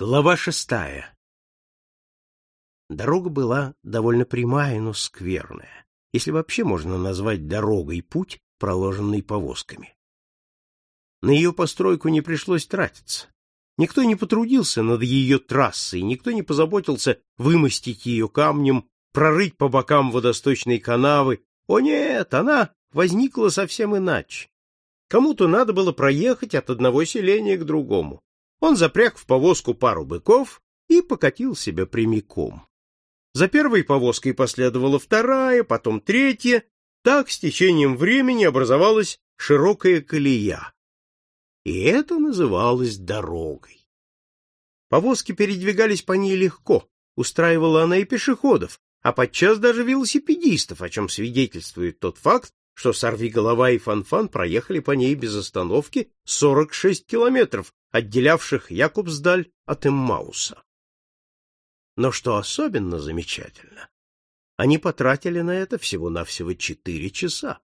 Глава шестая. Дорога была довольно прямая, но скверная, если вообще можно назвать дорогой путь, проложенный повозками. На ее постройку не пришлось тратиться. Никто не потрудился над ее трассой, никто не позаботился вымостить ее камнем, прорыть по бокам водосточной канавы. О нет, она возникла совсем иначе. Кому-то надо было проехать от одного селения к другому. Он запряг в повозку пару быков и покатил себя прямиком. За первой повозкой последовала вторая, потом третья. Так с течением времени образовалась широкая колея. И это называлось дорогой. Повозки передвигались по ней легко, устраивала она и пешеходов, а подчас даже велосипедистов, о чем свидетельствует тот факт, что сорвиголова и фанфан проехали по ней без остановки 46 километров, отделявших Якубсдаль от Эммауса. Но что особенно замечательно, они потратили на это всего-навсего четыре часа.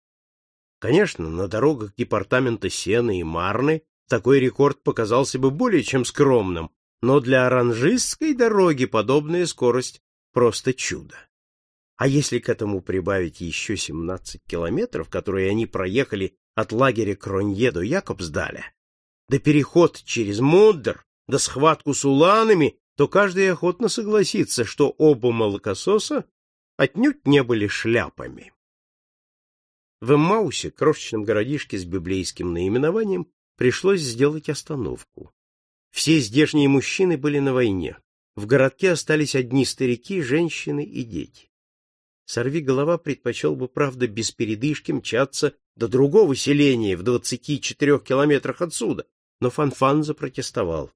Конечно, на дорогах департамента Сены и Марны такой рекорд показался бы более чем скромным, но для оранжистской дороги подобная скорость просто чудо. А если к этому прибавить еще 17 километров, которые они проехали от лагеря Кронье до Якобсдаля, да переход через Моддер, да схватку с уланами, то каждый охотно согласится, что оба молокососа отнюдь не были шляпами. В Эммаусе, крошечном городишке с библейским наименованием, пришлось сделать остановку. Все здешние мужчины были на войне. В городке остались одни старики, женщины и дети. Сорви голова предпочел бы, правда, без передышки мчаться до другого селения в двадцати четырех километрах отсюда, но Фанфан запротестовал.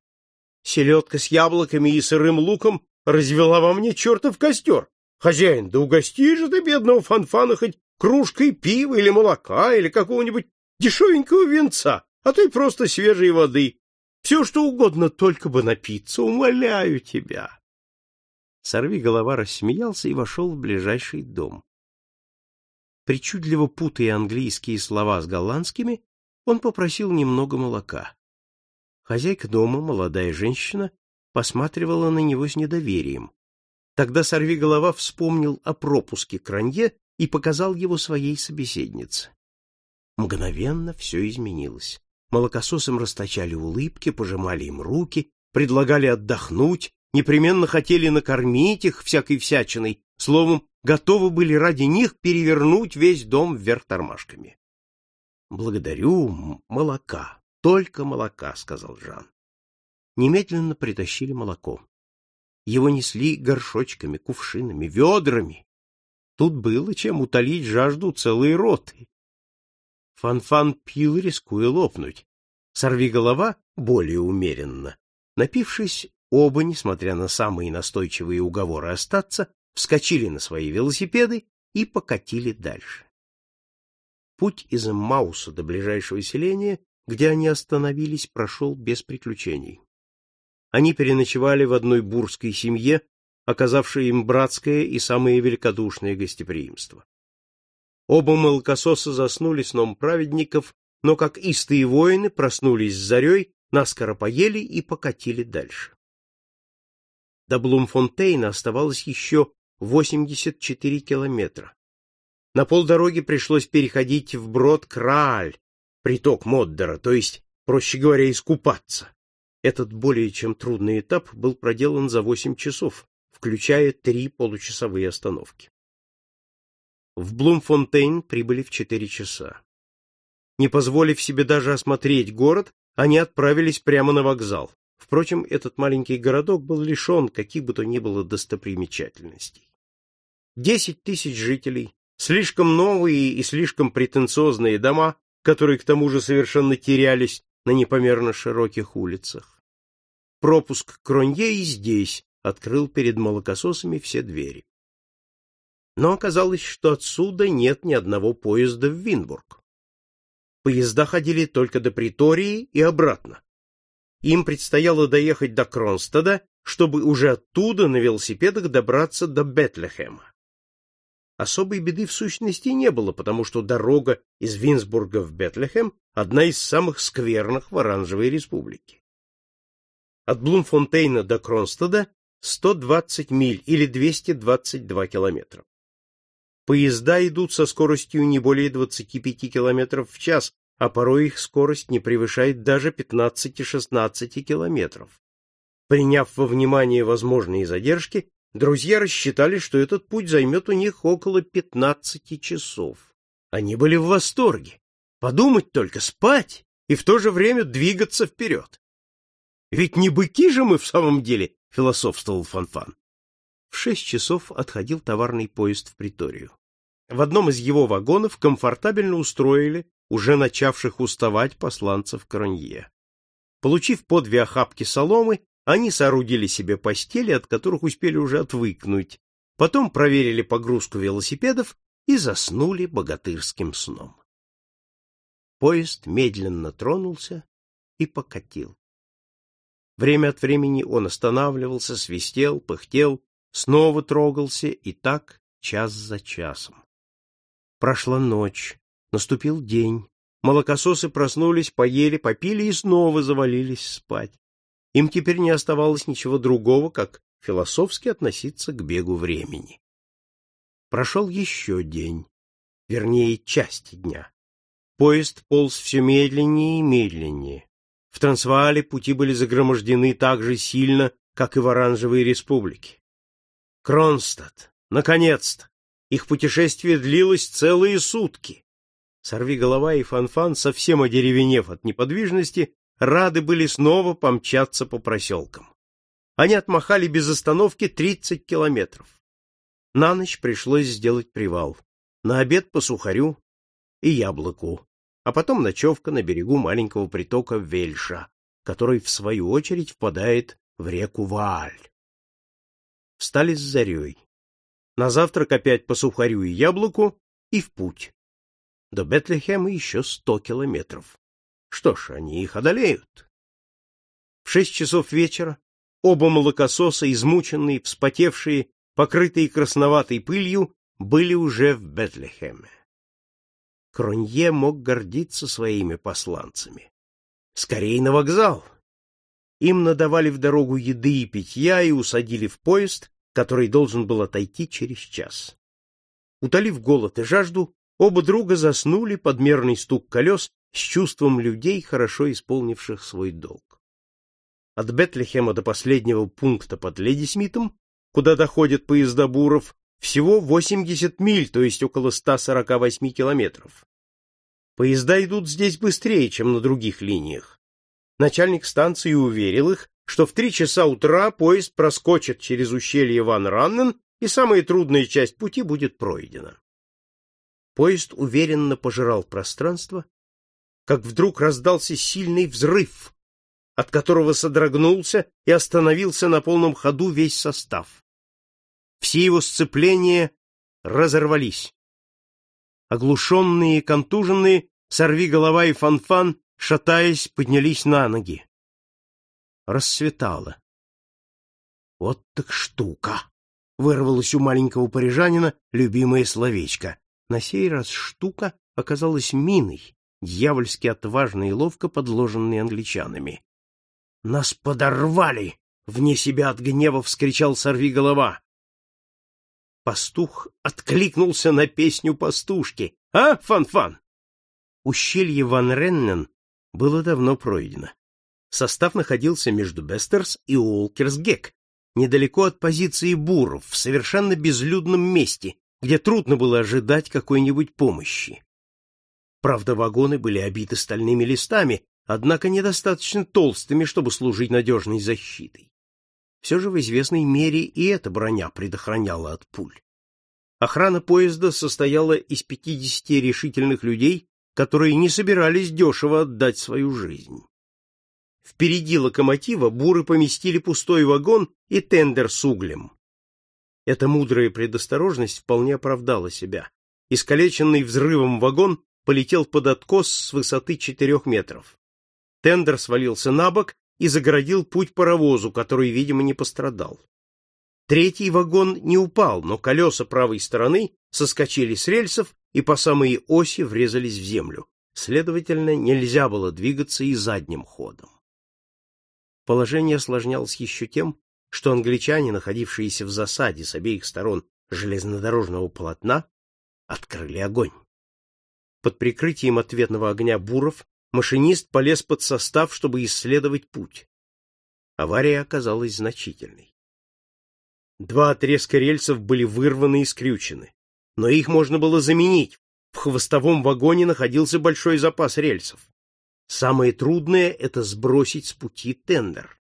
Селедка с яблоками и сырым луком развела во мне чертов костер. Хозяин, да угости же ты бедного Фанфана хоть кружкой пива или молока или какого-нибудь дешевенького венца, а то и просто свежей воды. Все, что угодно, только бы напиться, умоляю тебя. Сорви голова рассмеялся и вошел в ближайший дом. Причудливо путая английские слова с голландскими, он попросил немного молока. Хозяйка дома, молодая женщина, посматривала на него с недоверием. Тогда сорвиголова вспомнил о пропуске Кранье и показал его своей собеседнице. Мгновенно все изменилось. Молокососам расточали улыбки, пожимали им руки, предлагали отдохнуть, непременно хотели накормить их всякой всячиной, словом, готовы были ради них перевернуть весь дом вверх тормашками. — Благодарю, молока, только молока, сказал Жан. Немедленно притащили молоко. Его несли горшочками, кувшинами, ведрами. Тут было чем утолить жажду целой роты. Фанфан -фан пил, рискуя лопнуть. Сорви голова более умеренно. Напившись, оба, несмотря на самые настойчивые уговоры остаться, вскочили на свои велосипеды и покатили дальше. Путь из Мауса до ближайшего селения где они остановились, прошел без приключений. Они переночевали в одной бурской семье, оказавшей им братское и самое великодушное гостеприимство. Оба молокососа заснули сном праведников, но, как истые воины, проснулись с зарей, наскоро поели и покатили дальше. До Блумфонтейна оставалось еще 84 километра. На полдороги пришлось переходить в брод Крааль, приток Моддера, то есть, проще говоря, искупаться. Этот более чем трудный этап был проделан за 8 часов, включая три получасовые остановки. В Блумфонтейн прибыли в 4 часа. Не позволив себе даже осмотреть город, они отправились прямо на вокзал. Впрочем, этот маленький городок был лишен каких бы то ни было достопримечательностей. Десять тысяч жителей, слишком новые и слишком претенциозные дома которые к тому же совершенно терялись на непомерно широких улицах. Пропуск Кронье и здесь открыл перед молокососами все двери. Но оказалось, что отсюда нет ни одного поезда в Винбург. Поезда ходили только до Притории и обратно. Им предстояло доехать до Кронстада, чтобы уже оттуда на велосипедах добраться до Бетлехема. Особой беды в сущности не было, потому что дорога из Винсбурга в Бетлехем одна из самых скверных в Оранжевой республике. От Блумфонтейна до Кронстада 120 миль или 222 километра. Поезда идут со скоростью не более 25 километров в час, а порой их скорость не превышает даже 15-16 километров. Приняв во внимание возможные задержки, друзья рассчитали, что этот путь займет у них около 15 часов. Они были в восторге. Подумать только, спать и в то же время двигаться вперед. Ведь не быки же мы в самом деле, философствовал Фанфан. В шесть часов отходил товарный поезд в Приторию. В одном из его вагонов комфортабельно устроили уже начавших уставать посланцев Кронье. Получив по две охапки соломы, они соорудили себе постели, от которых успели уже отвыкнуть, потом проверили погрузку велосипедов и заснули богатырским сном. Поезд медленно тронулся и покатил. Время от времени он останавливался, свистел, пыхтел, снова трогался, и так час за часом. Прошла ночь, наступил день. Молокососы проснулись, поели, попили и снова завалились спать. Им теперь не оставалось ничего другого, как философски относиться к бегу времени. Прошел еще день, вернее, часть дня. Поезд полз все медленнее и медленнее. В Трансваале пути были загромождены так же сильно, как и в Оранжевой республике. Кронстадт! Наконец-то! Их путешествие длилось целые сутки. Сорви голова и Фанфан, совсем одеревенев от неподвижности, рады были снова помчаться по проселкам. Они отмахали без остановки тридцать километров. На ночь пришлось сделать привал. На обед по сухарю и яблоку, а потом ночевка на берегу маленького притока Вельша, который, в свою очередь, впадает в реку Вааль. Встали с зарей. На завтрак опять по сухарю и яблоку и в путь. До Бетлехема еще сто километров. Что ж, они их одолеют. В шесть часов вечера оба молокососа, измученные, вспотевшие, покрытые красноватой пылью, были уже в Бетлехеме. Кронье мог гордиться своими посланцами. Скорей на вокзал! Им надавали в дорогу еды и питья и усадили в поезд, который должен был отойти через час. Утолив голод и жажду, оба друга заснули под мерный стук колес с чувством людей, хорошо исполнивших свой долг. От Бетлехема до последнего пункта под Ледисмитом, куда доходят поезда буров, всего 80 миль, то есть около 148 километров. Поезда идут здесь быстрее, чем на других линиях. Начальник станции уверил их, что в три часа утра поезд проскочит через ущелье Ван Раннен, и самая трудная часть пути будет пройдена. Поезд уверенно пожирал пространство, как вдруг раздался сильный взрыв, от которого содрогнулся и остановился на полном ходу весь состав. Все его сцепления разорвались. Оглушенные и контуженные, сорви голова и фанфан, шатаясь, поднялись на ноги. Рассветало. Вот так штука! Вырвалось у маленького парижанина любимое словечко. На сей раз штука оказалась миной, дьявольски отважно и ловко подложенной англичанами. «Нас подорвали!» — вне себя от гнева вскричал сорвиголова. Пастух откликнулся на песню пастушки. «А, Фан-Фан?» Ущелье Ван Реннен было давно пройдено. Состав находился между Бестерс и Уолкерсгек, недалеко от позиции буров, в совершенно безлюдном месте, где трудно было ожидать какой-нибудь помощи. Правда, вагоны были обиты стальными листами, однако недостаточно толстыми, чтобы служить надежной защитой. Все же в известной мере и эта броня предохраняла от пуль. Охрана поезда состояла из 50 решительных людей, которые не собирались дешево отдать свою жизнь. Впереди локомотива буры поместили пустой вагон и тендер с углем. Эта мудрая предосторожность вполне оправдала себя. Искалеченный взрывом вагон полетел под откос с высоты четырех метров. Тендер свалился на бок и загородил путь паровозу, который, видимо, не пострадал. Третий вагон не упал, но колеса правой стороны соскочили с рельсов и по самой оси врезались в землю. Следовательно, нельзя было двигаться и задним ходом. Положение осложнялось еще тем, что англичане, находившиеся в засаде с обеих сторон железнодорожного полотна, открыли огонь. Под прикрытием ответного огня буров машинист полез под состав, чтобы исследовать путь. Авария оказалась значительной. Два отрезка рельсов были вырваны и скрючены, но их можно было заменить. В хвостовом вагоне находился большой запас рельсов. Самое трудное — это сбросить с пути тендер.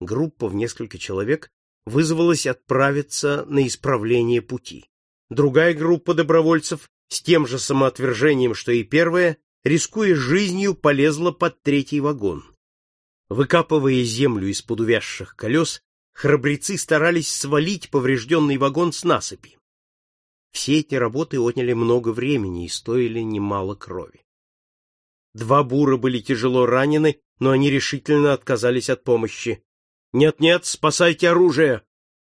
Группа в несколько человек вызвалась отправиться на исправление пути. Другая группа добровольцев с тем же самоотвержением, что и первая, рискуя жизнью, полезла под третий вагон. Выкапывая землю из-под увязших колес, храбрецы старались свалить поврежденный вагон с насыпи. Все эти работы отняли много времени и стоили немало крови. Два бура были тяжело ранены, но они решительно отказались от помощи. «Нет-нет, спасайте оружие,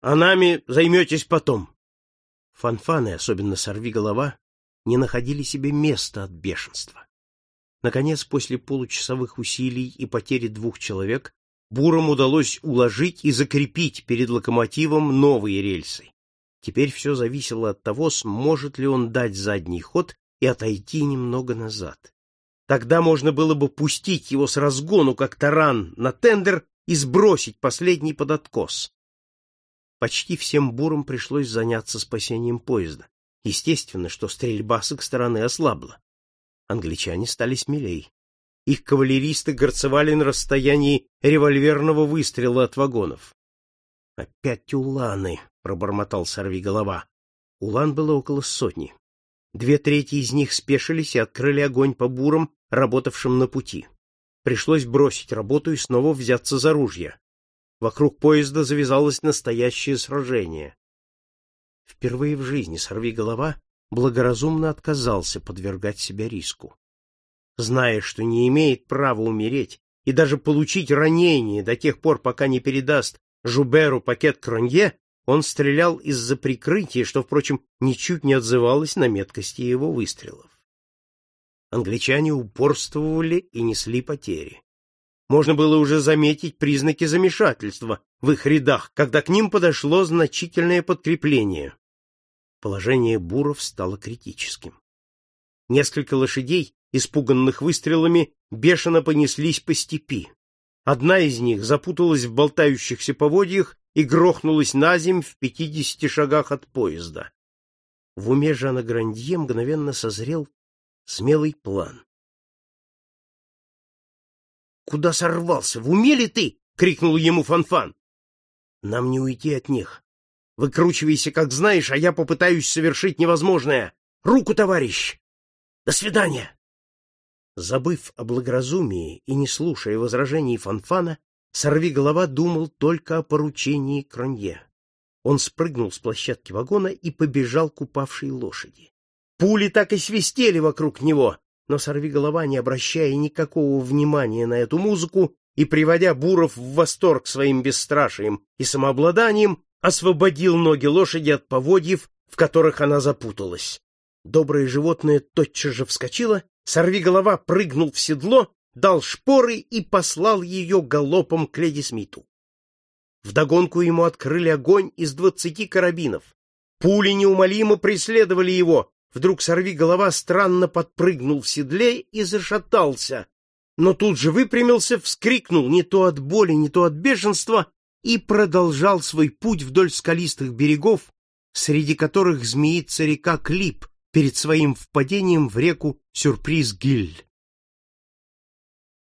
а нами займетесь потом». Фанфаны, особенно сорвиголова, не находили себе места от бешенства. Наконец, после получасовых усилий и потери двух человек, бурам удалось уложить и закрепить перед локомотивом новые рельсы. Теперь все зависело от того, сможет ли он дать задний ход и отойти немного назад. Тогда можно было бы пустить его с разгону, как таран, на тендер и сбросить последний под откос. Почти всем бурам пришлось заняться спасением поезда. Естественно, что стрельба с их стороны ослабла. Англичане стали смелей. Их кавалеристы горцевали на расстоянии револьверного выстрела от вагонов. «Опять уланы!» — пробормотал сорвиголова. Улан было около сотни. Две трети из них спешились и открыли огонь по бурам, работавшим на пути. Пришлось бросить работу и снова взяться за ружья. Вокруг поезда завязалось настоящее сражение. Впервые в жизни сорвиголова благоразумно отказался подвергать себя риску. Зная, что не имеет права умереть и даже получить ранение до тех пор, пока не передаст Жуберу пакет Кронье, он стрелял из-за прикрытия, что, впрочем, ничуть не отзывалось на меткости его выстрелов. Англичане упорствовали и несли потери. Можно было уже заметить признаки замешательства в их рядах, когда к ним подошло значительное подкрепление. Положение буров стало критическим. Несколько лошадей, испуганных выстрелами, бешено понеслись по степи. Одна из них запуталась в болтающихся поводьях и грохнулась на земь в пятидесяти шагах от поезда. В уме Жана Грандье мгновенно созрел смелый план. «Куда сорвался? В уме ли ты?» — крикнул ему Фанфан. «Нам не уйти от них. Выкручивайся, как знаешь, а я попытаюсь совершить невозможное. Руку, товарищ! До свидания!» Забыв о благоразумии и не слушая возражений Фанфана, сорвиголова думал только о поручении Кронье. Он спрыгнул с площадки вагона и побежал к упавшей лошади. Пули так и свистели вокруг него, но сорвиголова, не обращая никакого внимания на эту музыку и приводя Буров в восторг своим бесстрашием и самообладанием, освободил ноги лошади от поводьев, в которых она запуталась. Доброе животное тотчас же вскочило Сорвиголова прыгнул в седло, дал шпоры и послал ее галопом к леди Смиту. Вдогонку ему открыли огонь из двадцати карабинов. Пули неумолимо преследовали его. Вдруг сорвиголова странно подпрыгнул в седле и зашатался. Но тут же выпрямился, вскрикнул не то от боли, не то от бешенства и продолжал свой путь вдоль скалистых берегов, среди которых змеится река Клип, перед своим впадением в реку Сюрприз-Гиль.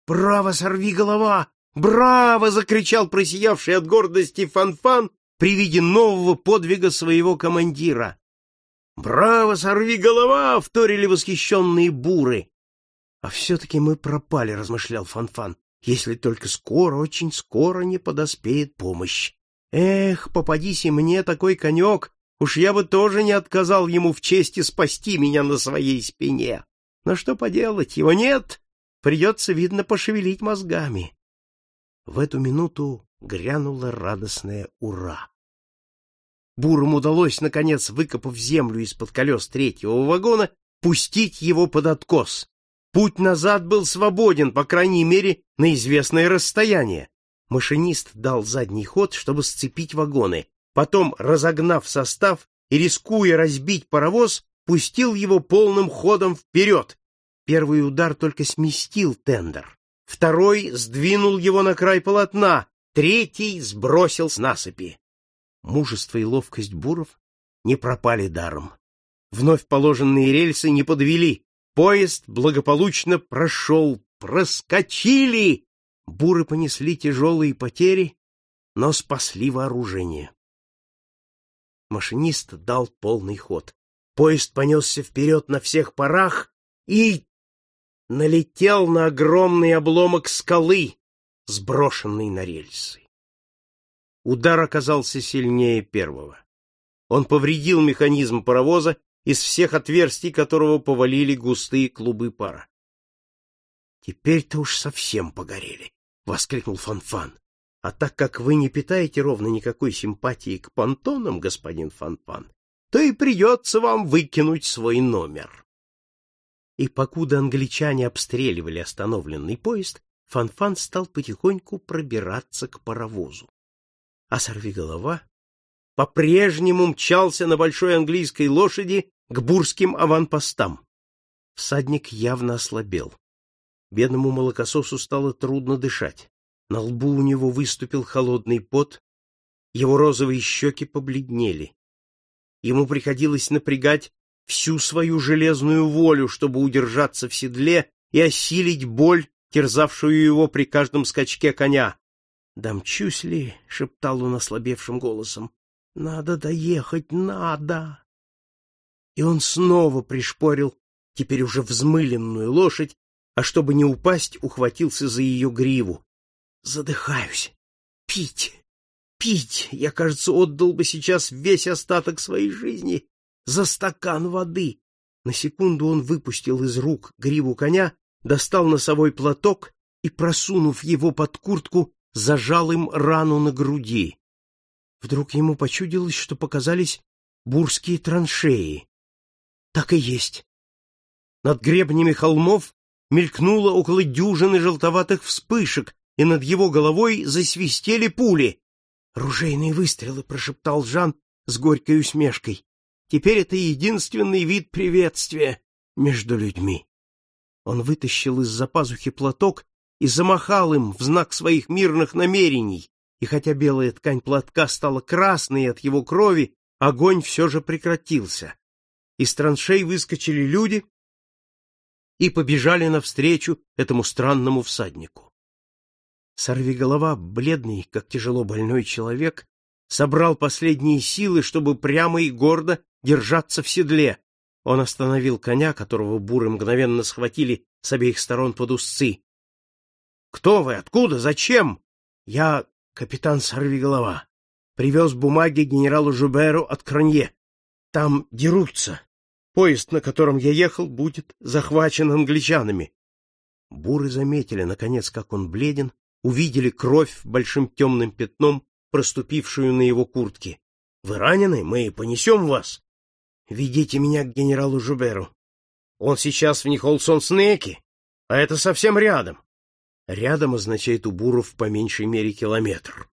«Браво, сорви голова! Браво!» — закричал просиявший от гордости Фанфан при виде нового подвига своего командира. «Браво, сорви голова!» — вторили восхищенные буры. «А все-таки мы пропали», — размышлял Фанфан, «если только скоро, очень скоро не подоспеет помощь. Эх, попадись и мне такой конек, Уж я бы тоже не отказал ему в чести спасти меня на своей спине. Но что поделать, его нет, придется, видно, пошевелить мозгами. В эту минуту грянуло радостное «Ура!». Бурам удалось, наконец, выкопав землю из-под колес третьего вагона, пустить его под откос. Путь назад был свободен, по крайней мере, на известное расстояние. Машинист дал задний ход, чтобы сцепить вагоны. Потом, разогнав состав и рискуя разбить паровоз, пустил его полным ходом вперед. Первый удар только сместил тендер. Второй сдвинул его на край полотна, третий сбросил с насыпи. Мужество и ловкость буров не пропали даром. Вновь положенные рельсы не подвели. Поезд благополучно прошел. Проскочили! Буры понесли тяжелые потери, но спасли вооружение. Машинист дал полный ход. Поезд понесся вперед на всех парах и налетел на огромный обломок скалы, сброшенный на рельсы. Удар оказался сильнее первого. Он повредил механизм паровоза, из всех отверстий которого повалили густые клубы пара. «Теперь-то уж совсем погорели», — воскликнул Фанфан. «А так как вы не питаете ровно никакой симпатии к понтонам, господин Фанфан, то и придется вам выкинуть свой номер». И покуда англичане обстреливали остановленный поезд, Фанфан стал потихоньку пробираться к паровозу. А сорвиголова по-прежнему мчался на большой английской лошади к бурским аванпостам. Всадник явно ослабел. Бедному молокососу стало трудно дышать. На лбу у него выступил холодный пот, его розовые щеки побледнели. Ему приходилось напрягать всю свою железную волю, чтобы удержаться в седле и осилить боль, терзавшую его при каждом скачке коня. «Домчусь ли?» — шептал он ослабевшим голосом. «Надо доехать, надо!» И он снова пришпорил теперь уже взмыленную лошадь, а чтобы не упасть, ухватился за ее гриву. «Задыхаюсь! Пить! Пить! Я, кажется, отдал бы сейчас весь остаток своей жизни за стакан воды!» На секунду он выпустил из рук гриву коня, достал носовой платок и, просунув его под куртку, зажал им рану на груди. Вдруг ему почудилось, что показались бурские траншеи. Так и есть. Над гребнями холмов мелькнуло около дюжины желтоватых вспышек, и над его головой засвистели пули. «Ружейные выстрелы», — прошептал Жан с горькой усмешкой. «Теперь это единственный вид приветствия между людьми». Он вытащил из-за пазухи платок и замахал им в знак своих мирных намерений, и хотя белая ткань платка стала красной от его крови, огонь все же прекратился. Из траншей выскочили люди и побежали навстречу этому странному всаднику. Сорвиголова, бледный, как тяжело больной человек, собрал последние силы, чтобы прямо и гордо держаться в седле. Он остановил коня, которого буры мгновенно схватили с обеих сторон под узцы. Кто вы? Откуда? Зачем? Я капитан Сорвиголова. Привез бумаги генералу Жуберу от Кранье. Там дерутся. Поезд, на котором я ехал, будет захвачен англичанами. Буры заметили, наконец, как он бледен, увидели кровь большим темным пятном, проступившую на его куртке. — Вы ранены? Мы понесем вас. — Ведите меня к генералу Жуберу. Он сейчас в Нихолсон-Снеке, а это совсем рядом. Рядом означает у буров по меньшей мере километр.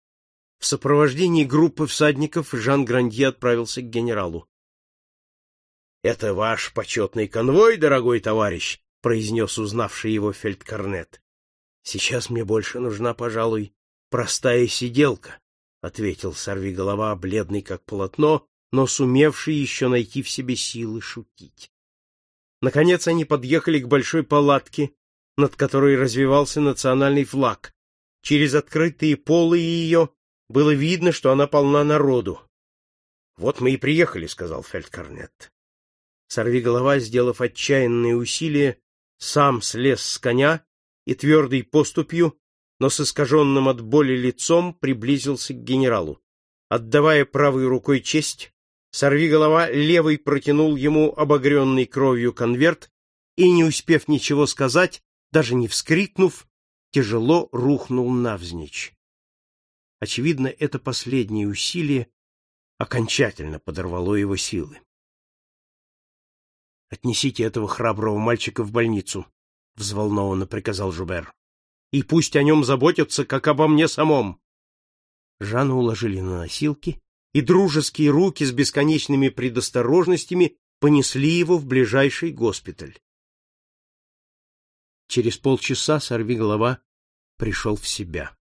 В сопровождении группы всадников Жан Гранди отправился к генералу. — Это ваш почетный конвой, дорогой товарищ, — произнес узнавший его фельдкорнет. — Сейчас мне больше нужна, пожалуй, простая сиделка, — ответил сорвиголова, бледный как полотно, но сумевший еще найти в себе силы шутить. Наконец они подъехали к большой палатке, над которой развивался национальный флаг. Через открытые полы ее было видно, что она полна народу. — Вот мы и приехали, — сказал фельдкорнет. Сорвиголова, сделав отчаянные усилия, сам слез с коня и твердой поступью, но с искаженным от боли лицом приблизился к генералу. Отдавая правой рукой честь, сорвиголова левой протянул ему обогренный кровью конверт и, не успев ничего сказать, даже не вскрикнув, тяжело рухнул навзничь. Очевидно, это последнее усилие окончательно подорвало его силы. «Отнесите этого храброго мальчика в больницу», — взволнованно приказал Жубер. и пусть о нем заботятся, как обо мне самом. Жана уложили на носилки, и дружеские руки с бесконечными предосторожностями понесли его в ближайший госпиталь. Через полчаса сорвиголова пришел в себя.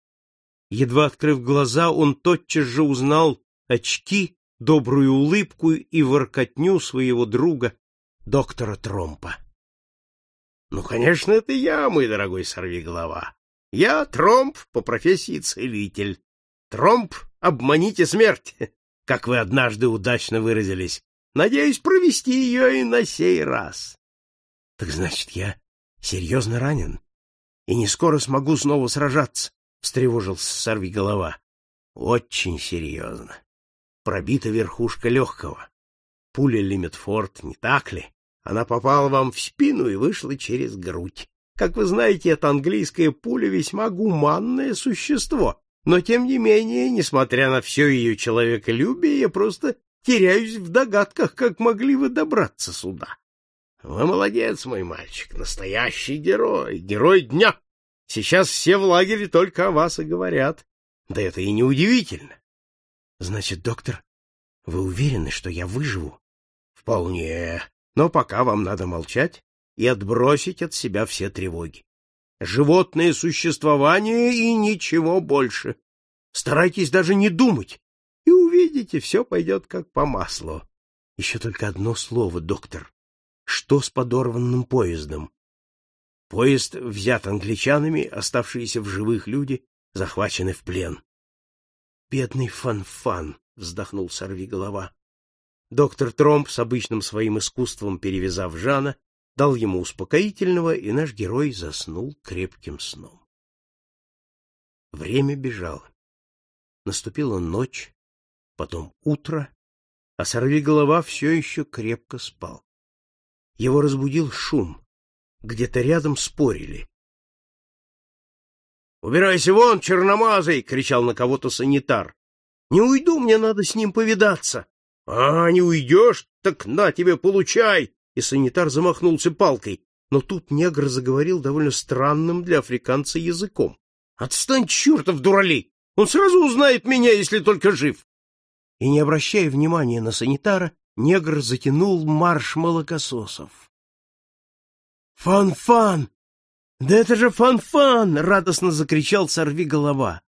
Едва открыв глаза, он тотчас же узнал очки, добрую улыбку и воркотню своего друга, доктора Тромпа. — Ну, конечно, это я, мой дорогой сорвиголова. Я Тромп по профессии целитель. Тромп, обманите смерть, как вы однажды удачно выразились. Надеюсь провести ее и на сей раз. — Так значит, я серьезно ранен и не скоро смогу снова сражаться, — встревожился сорвиголова. — Очень серьезно. Пробита верхушка легкого. Пуля Лимитфорд, не так ли? Она попала вам в спину и вышла через грудь. Как вы знаете, эта английская пуля весьма гуманное существо, но тем не менее, несмотря на все ее человеколюбие, я просто теряюсь в догадках, как могли вы добраться сюда. Вы молодец, мой мальчик, настоящий герой, герой дня. Сейчас все в лагере только о вас и говорят. Да это и не удивительно. Значит, доктор, вы уверены, что я выживу? Вполне. Но пока вам надо молчать и отбросить от себя все тревоги. Животное существование и ничего больше. Старайтесь даже не думать, и увидите, все пойдет как по маслу. Еще только одно слово, доктор. Что с подорванным поездом? Поезд взят англичанами, оставшиеся в живых люди захвачены в плен. Бедный Фан-Фан, вздохнул сорвиголова. Доктор Тромп с обычным своим искусством перевязав Жана, дал ему успокоительного, и наш герой заснул крепким сном. Время бежало. Наступила ночь, потом утро, а сорвиголова все еще крепко спал. Его разбудил шум. Где-то рядом спорили. «Убирайся вон, черномазый!» — кричал на кого-то санитар. «Не уйду, мне надо с ним повидаться». «А, не уйдешь? Так на тебе, получай!» И санитар замахнулся палкой. Но тут негр заговорил довольно странным для африканца языком. «Отстань, чертов дурали! Он сразу узнает меня, если только жив!» И, не обращая внимания на санитара, негр затянул марш молокососов. «Фан-фан! Да это же Фан-фан!» — радостно закричал Сорви-голова.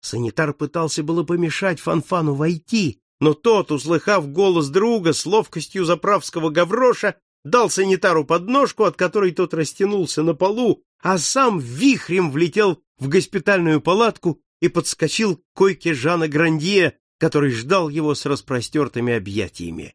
Санитар пытался было помешать Фанфану войти, но тот, услыхав голос друга с ловкостью заправского гавроша, дал санитару подножку, от которой тот растянулся на полу, а сам вихрем влетел в госпитальную палатку и подскочил к койке Жана Грандье, который ждал его с распростертыми объятиями.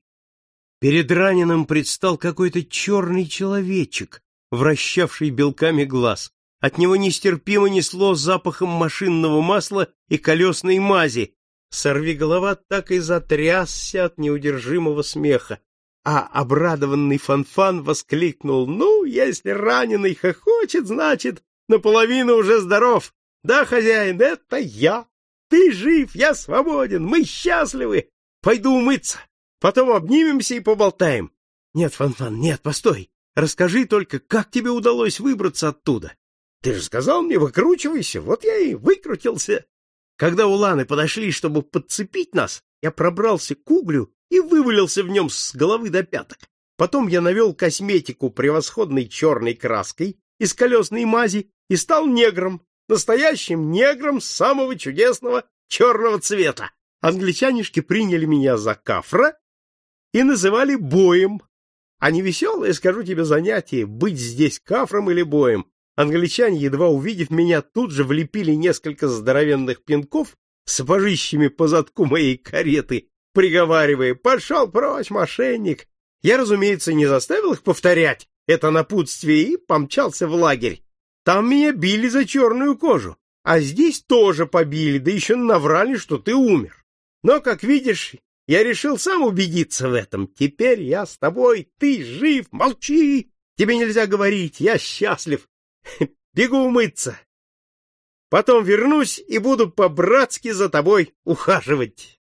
Перед раненым предстал какой-то черный человечек, вращавший белками глаз. От него нестерпимо несло запахом машинного масла и колесной мази. Сорви голова так и затрясся от неудержимого смеха. А обрадованный Фанфан воскликнул, «Ну, если раненый хохочет, значит, наполовину уже здоров. Да, хозяин, это я. Ты жив, я свободен, мы счастливы. Пойду умыться, потом обнимемся и поболтаем. Нет, Фанфан, нет, постой. Расскажи только, как тебе удалось выбраться оттуда? Ты же сказал мне, выкручивайся, вот я и выкрутился. Когда уланы подошли, чтобы подцепить нас, я пробрался к углю и вывалился в нем с головы до пяток. Потом я навел косметику превосходной черной краской из колесной мази и стал негром, настоящим негром самого чудесного черного цвета. Англичанишки приняли меня за кафра и называли боем. А не веселое, скажу тебе, занятие — быть здесь кафром или боем. Англичане, едва увидев меня, тут же влепили несколько здоровенных пинков сапожищами по задку моей кареты, приговаривая «Пошел прочь, мошенник!» Я, разумеется, не заставил их повторять это напутствие и помчался в лагерь. Там меня били за черную кожу, а здесь тоже побили, да еще наврали, что ты умер. Но, как видишь, я решил сам убедиться в этом. Теперь я с тобой, ты жив, молчи. Тебе нельзя говорить, я счастлив. Бегу умыться. Потом вернусь и буду по-братски за тобой ухаживать.